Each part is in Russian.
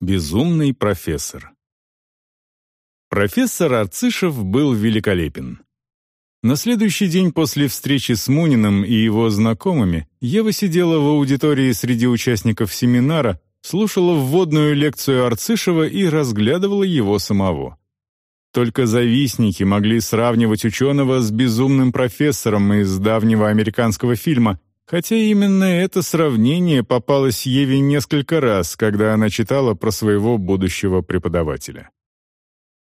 Безумный профессор. Профессор Арцишев был великолепен. На следующий день после встречи с Муниным и его знакомыми Ева сидела в аудитории среди участников семинара, слушала вводную лекцию Арцишева и разглядывала его самого. Только завистники могли сравнивать ученого с безумным профессором из давнего американского фильма, хотя именно это сравнение попалось Еве несколько раз, когда она читала про своего будущего преподавателя.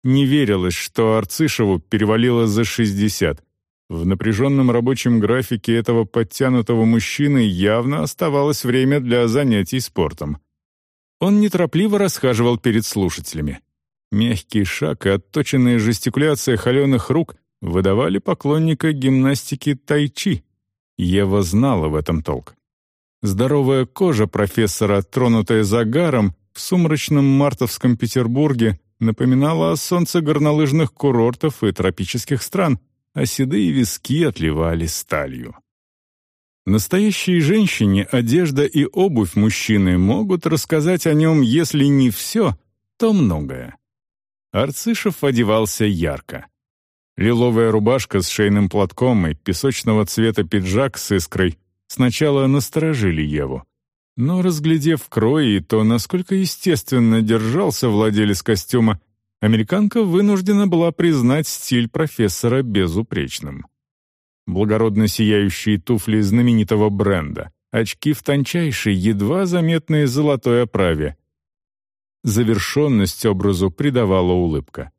Не верилось, что Арцишеву перевалило за 60. В напряженном рабочем графике этого подтянутого мужчины явно оставалось время для занятий спортом. Он неторопливо расхаживал перед слушателями. Мягкий шаг и отточенная жестикуляция холеных рук выдавали поклонника гимнастики тайчи. Ева знала в этом толк. Здоровая кожа профессора, тронутая загаром, в сумрачном мартовском Петербурге напоминала о солнце горнолыжных курортов и тропических стран, а седые виски отливали сталью. Настоящей женщине одежда и обувь мужчины могут рассказать о нем, если не все, то многое. Арцишев одевался ярко. Лиловая рубашка с шейным платком и песочного цвета пиджак с искрой сначала насторожили Еву. Но, разглядев крой и то, насколько естественно держался владелец костюма, американка вынуждена была признать стиль профессора безупречным. Благородно сияющие туфли знаменитого бренда, очки в тончайшей, едва заметной золотой оправе, Завершенность образу придавала улыбка.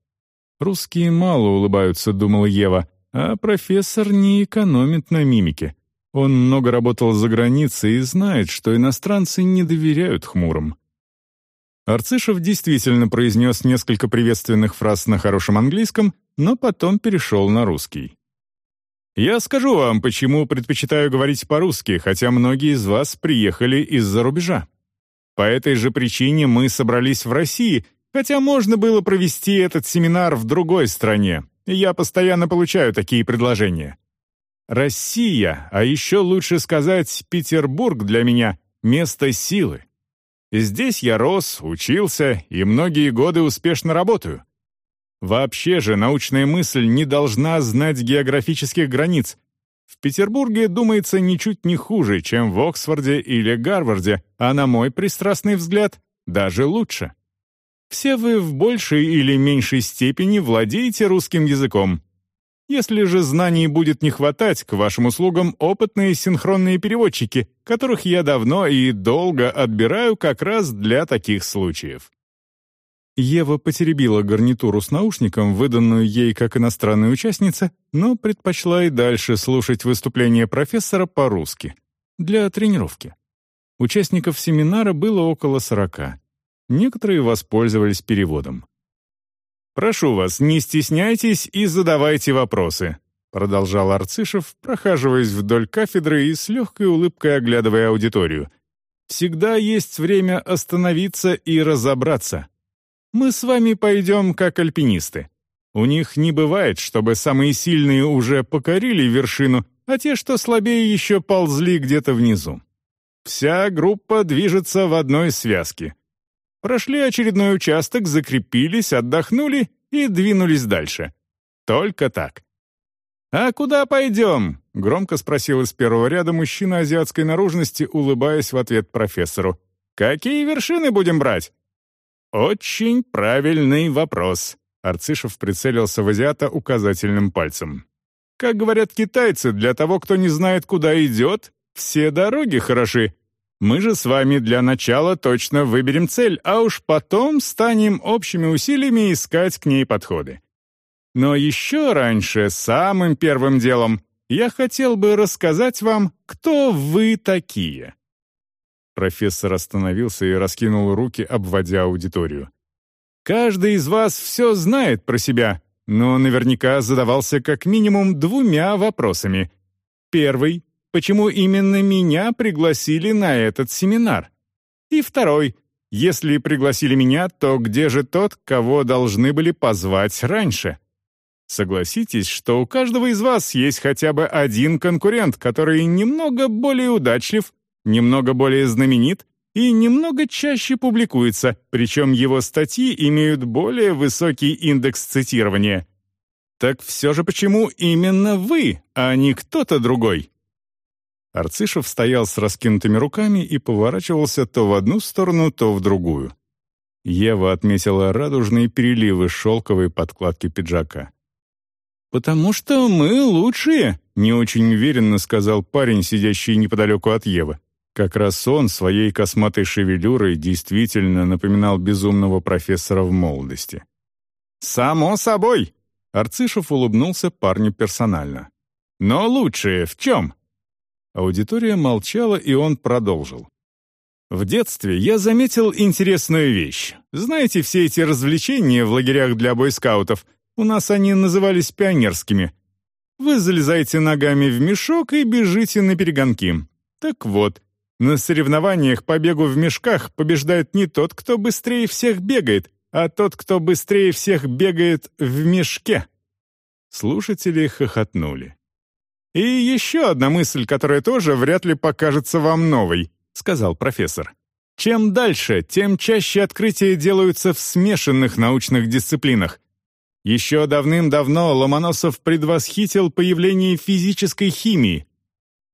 «Русские мало улыбаются», — думала Ева, а профессор не экономит на мимике. Он много работал за границей и знает, что иностранцы не доверяют хмурым. Арцишев действительно произнес несколько приветственных фраз на хорошем английском, но потом перешел на русский. «Я скажу вам, почему предпочитаю говорить по-русски, хотя многие из вас приехали из-за рубежа. По этой же причине мы собрались в России, хотя можно было провести этот семинар в другой стране. Я постоянно получаю такие предложения. Россия, а еще лучше сказать Петербург для меня — место силы. Здесь я рос, учился и многие годы успешно работаю. Вообще же научная мысль не должна знать географических границ, в Петербурге думается ничуть не хуже, чем в Оксфорде или Гарварде, а на мой пристрастный взгляд, даже лучше. Все вы в большей или меньшей степени владеете русским языком. Если же знаний будет не хватать, к вашим услугам опытные синхронные переводчики, которых я давно и долго отбираю как раз для таких случаев. Ева потеребила гарнитуру с наушником, выданную ей как иностранная участница, но предпочла и дальше слушать выступление профессора по-русски. Для тренировки. Участников семинара было около сорока. Некоторые воспользовались переводом. «Прошу вас, не стесняйтесь и задавайте вопросы», продолжал Арцишев, прохаживаясь вдоль кафедры и с легкой улыбкой оглядывая аудиторию. «Всегда есть время остановиться и разобраться. Мы с вами пойдем как альпинисты. У них не бывает, чтобы самые сильные уже покорили вершину, а те, что слабее, еще ползли где-то внизу. Вся группа движется в одной связке. Прошли очередной участок, закрепились, отдохнули и двинулись дальше. Только так. «А куда пойдем?» — громко спросил из первого ряда мужчина азиатской наружности, улыбаясь в ответ профессору. «Какие вершины будем брать?» «Очень правильный вопрос», — Арцишев прицелился в азиата указательным пальцем. «Как говорят китайцы, для того, кто не знает, куда идет, все дороги хороши. Мы же с вами для начала точно выберем цель, а уж потом станем общими усилиями искать к ней подходы. Но еще раньше, самым первым делом, я хотел бы рассказать вам, кто вы такие. Профессор остановился и раскинул руки, обводя аудиторию. «Каждый из вас все знает про себя, но наверняка задавался как минимум двумя вопросами. Первый — почему именно меня пригласили на этот семинар? И второй — если пригласили меня, то где же тот, кого должны были позвать раньше?» Согласитесь, что у каждого из вас есть хотя бы один конкурент, который немного более удачлив немного более знаменит и немного чаще публикуется, причем его статьи имеют более высокий индекс цитирования. Так все же почему именно вы, а не кто-то другой? Арцишев стоял с раскинутыми руками и поворачивался то в одну сторону, то в другую. Ева отметила радужные переливы шелковой подкладки пиджака. «Потому что мы лучшие», — не очень уверенно сказал парень, сидящий неподалеку от Евы. Как раз он своей косматой шевелюрой действительно напоминал безумного профессора в молодости. «Само собой!» — Арцишев улыбнулся парню персонально. «Но лучшие в чем?» Аудитория молчала, и он продолжил. В детстве я заметил интересную вещь. Знаете, все эти развлечения в лагерях для бойскаутов, у нас они назывались пионерскими. Вы залезаете ногами в мешок и бежите на перегонки. Так вот, на соревнованиях по бегу в мешках побеждает не тот, кто быстрее всех бегает, а тот, кто быстрее всех бегает в мешке. Слушатели хохотнули. «И еще одна мысль, которая тоже вряд ли покажется вам новой», — сказал профессор. «Чем дальше, тем чаще открытия делаются в смешанных научных дисциплинах. Еще давным-давно Ломоносов предвосхитил появление физической химии.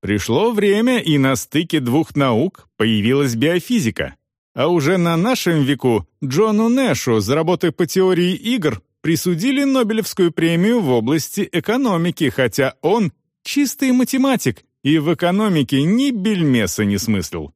Пришло время, и на стыке двух наук появилась биофизика. А уже на нашем веку Джону Нэшу за работы по теории игр присудили Нобелевскую премию в области экономики, хотя он Чистый математик и в экономике ни бельмеса не смыслил.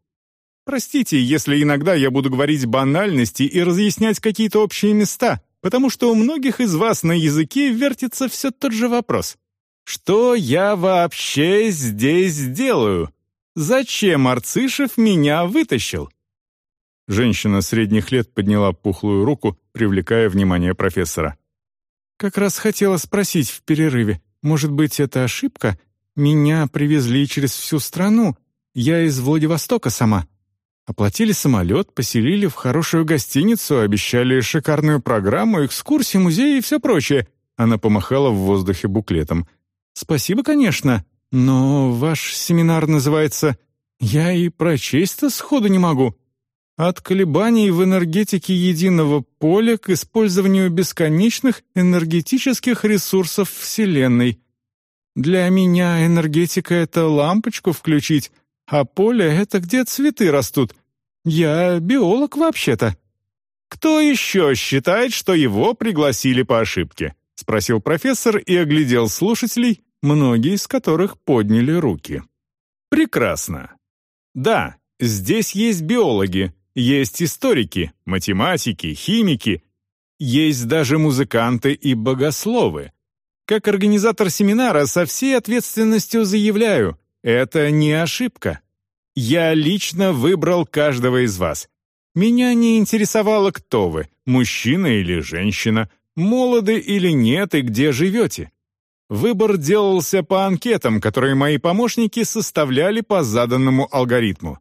Простите, если иногда я буду говорить банальности и разъяснять какие-то общие места, потому что у многих из вас на языке вертится все тот же вопрос. Что я вообще здесь делаю? Зачем Арцишев меня вытащил? Женщина средних лет подняла пухлую руку, привлекая внимание профессора. «Как раз хотела спросить в перерыве, может быть, это ошибка? Меня привезли через всю страну. Я из Владивостока сама. Оплатили самолет, поселили в хорошую гостиницу, обещали шикарную программу, экскурсии, музеи и все прочее. Она помахала в воздухе буклетом. «Спасибо, конечно, но ваш семинар называется «Я и прочесть-то сходу не могу». От колебаний в энергетике единого поля к использованию бесконечных энергетических ресурсов Вселенной. Для меня энергетика — это лампочку включить, а поле — это где цветы растут. Я биолог вообще-то». «Кто еще считает, что его пригласили по ошибке?» — спросил профессор и оглядел слушателей, многие из которых подняли руки. «Прекрасно. Да, здесь есть биологи, есть историки, математики, химики, есть даже музыканты и богословы. Как организатор семинара со всей ответственностью заявляю, это не ошибка. Я лично выбрал каждого из вас. Меня не интересовало, кто вы, мужчина или женщина, молоды или нет и где живете. Выбор делался по анкетам, которые мои помощники составляли по заданному алгоритму.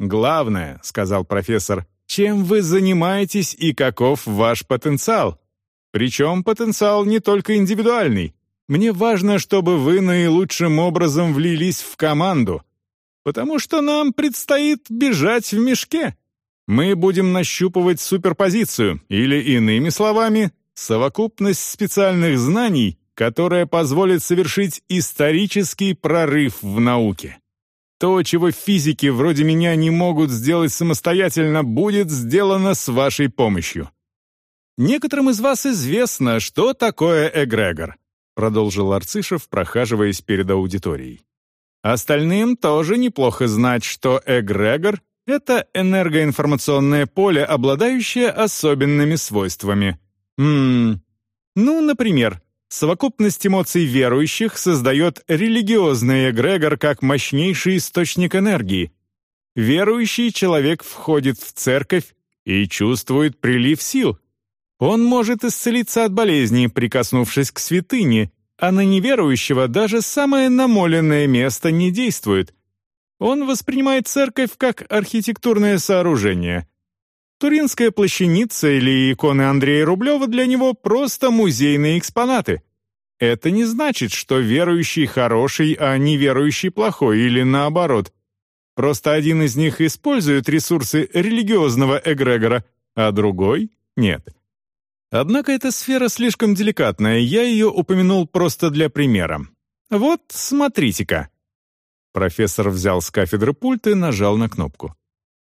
«Главное», — сказал профессор, — «чем вы занимаетесь и каков ваш потенциал? Причем потенциал не только индивидуальный. Мне важно, чтобы вы наилучшим образом влились в команду, потому что нам предстоит бежать в мешке. Мы будем нащупывать суперпозицию, или, иными словами, совокупность специальных знаний, которая позволит совершить исторический прорыв в науке. То, чего физики вроде меня не могут сделать самостоятельно, будет сделано с вашей помощью. Некоторым из вас известно, что такое эгрегор, продолжил Арцишев, прохаживаясь перед аудиторией. Остальным тоже неплохо знать, что эгрегор — это энергоинформационное поле, обладающее особенными свойствами. Ммм, ну, например, Совокупность эмоций верующих создает религиозный эгрегор как мощнейший источник энергии. Верующий человек входит в церковь и чувствует прилив сил. Он может исцелиться от болезни, прикоснувшись к святыне, а на неверующего даже самое намоленное место не действует. Он воспринимает церковь как архитектурное сооружение. Туринская плащаница или иконы Андрея Рублева для него просто музейные экспонаты. Это не значит, что верующий хороший, а неверующий плохой, или наоборот. Просто один из них использует ресурсы религиозного эгрегора, а другой — нет. Однако эта сфера слишком деликатная, я ее упомянул просто для примера. Вот, смотрите-ка. Профессор взял с кафедры пульт и нажал на кнопку.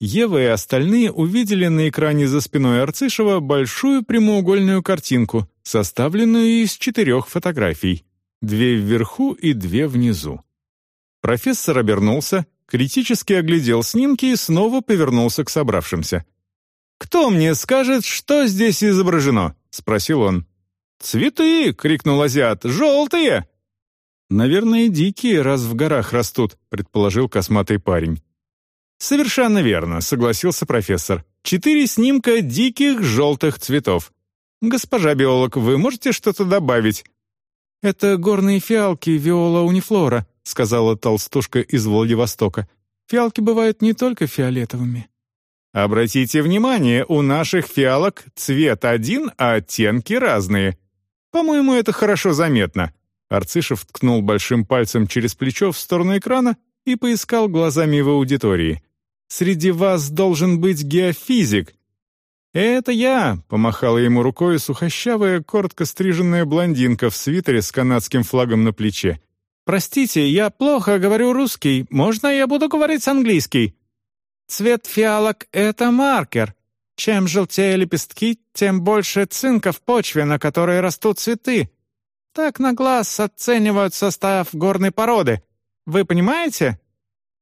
Ева и остальные увидели на экране за спиной Арцишева большую прямоугольную картинку, составленную из четырех фотографий, две вверху и две внизу. Профессор обернулся, критически оглядел снимки и снова повернулся к собравшимся. «Кто мне скажет, что здесь изображено?» — спросил он. «Цветы!» — крикнул азиат. «Желтые!» «Наверное, дикие, раз в горах растут», — предположил косматый парень. «Совершенно верно», — согласился профессор. «Четыре снимка диких желтых цветов. Госпожа биолог, вы можете что-то добавить?» «Это горные фиалки виола унифлора», — сказала толстушка из Владивостока. «Фиалки бывают не только фиолетовыми». «Обратите внимание, у наших фиалок цвет один, а оттенки разные. По-моему, это хорошо заметно». Арцишев ткнул большим пальцем через плечо в сторону экрана и поискал глазами в аудитории. «Среди вас должен быть геофизик». «Это я», — помахала ему рукой сухощавая, коротко стриженная блондинка в свитере с канадским флагом на плече. «Простите, я плохо говорю русский. Можно я буду говорить английский?» «Цвет фиалок — это маркер. Чем желтее лепестки, тем больше цинка в почве, на которой растут цветы. Так на глаз оценивают состав горной породы. Вы понимаете?»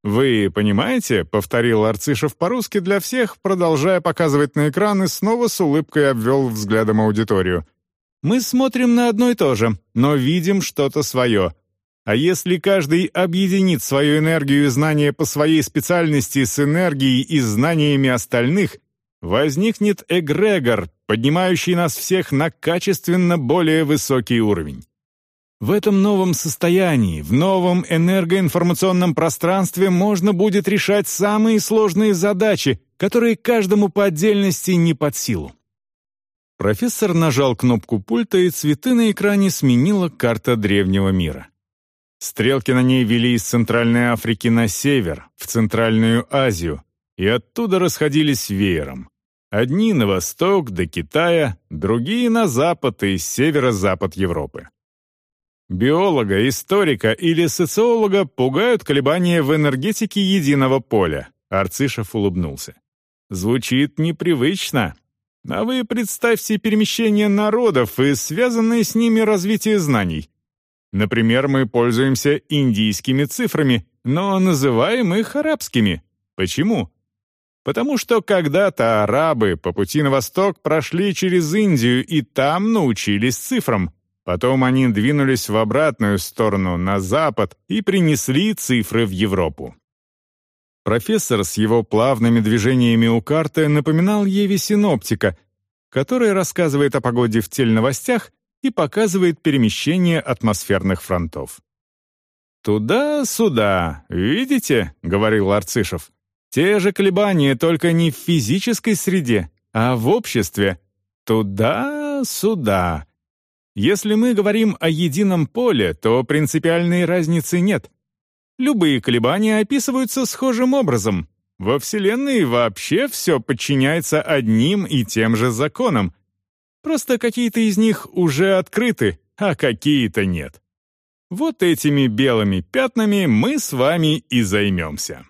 «Вы понимаете?» — повторил Арцишев по-русски для всех, продолжая показывать на экран и снова с улыбкой обвел взглядом аудиторию. «Мы смотрим на одно и то же, но видим что-то свое. А если каждый объединит свою энергию и знания по своей специальности с энергией и знаниями остальных, возникнет эгрегор, поднимающий нас всех на качественно более высокий уровень. В этом новом состоянии, в новом энергоинформационном пространстве можно будет решать самые сложные задачи, которые каждому по отдельности не под силу. Профессор нажал кнопку пульта, и цветы на экране сменила карта древнего мира. Стрелки на ней вели из Центральной Африки на север, в Центральную Азию, и оттуда расходились веером. Одни на восток до Китая, другие на запад и северо-запад Европы. Биолога, историка или социолога пугают колебания в энергетике единого поля. Арцишев улыбнулся. Звучит непривычно. А вы представьте перемещение народов и связанное с ними развитие знаний. Например, мы пользуемся индийскими цифрами, но называем их арабскими. Почему? Потому что когда-то арабы по пути на восток прошли через Индию и там научились цифрам. Потом они двинулись в обратную сторону, на запад, и принесли цифры в Европу. Профессор с его плавными движениями у карты напоминал Еве синоптика, который рассказывает о погоде в теленовостях и показывает перемещение атмосферных фронтов. «Туда-сюда, видите?» — говорил Арцишев. «Те же колебания, только не в физической среде, а в обществе. Туда-сюда. Если мы говорим о едином поле, то принципиальной разницы нет. Любые колебания описываются схожим образом. Во Вселенной вообще все подчиняется одним и тем же законам. Просто какие-то из них уже открыты, а какие-то нет. Вот этими белыми пятнами мы с вами и займемся.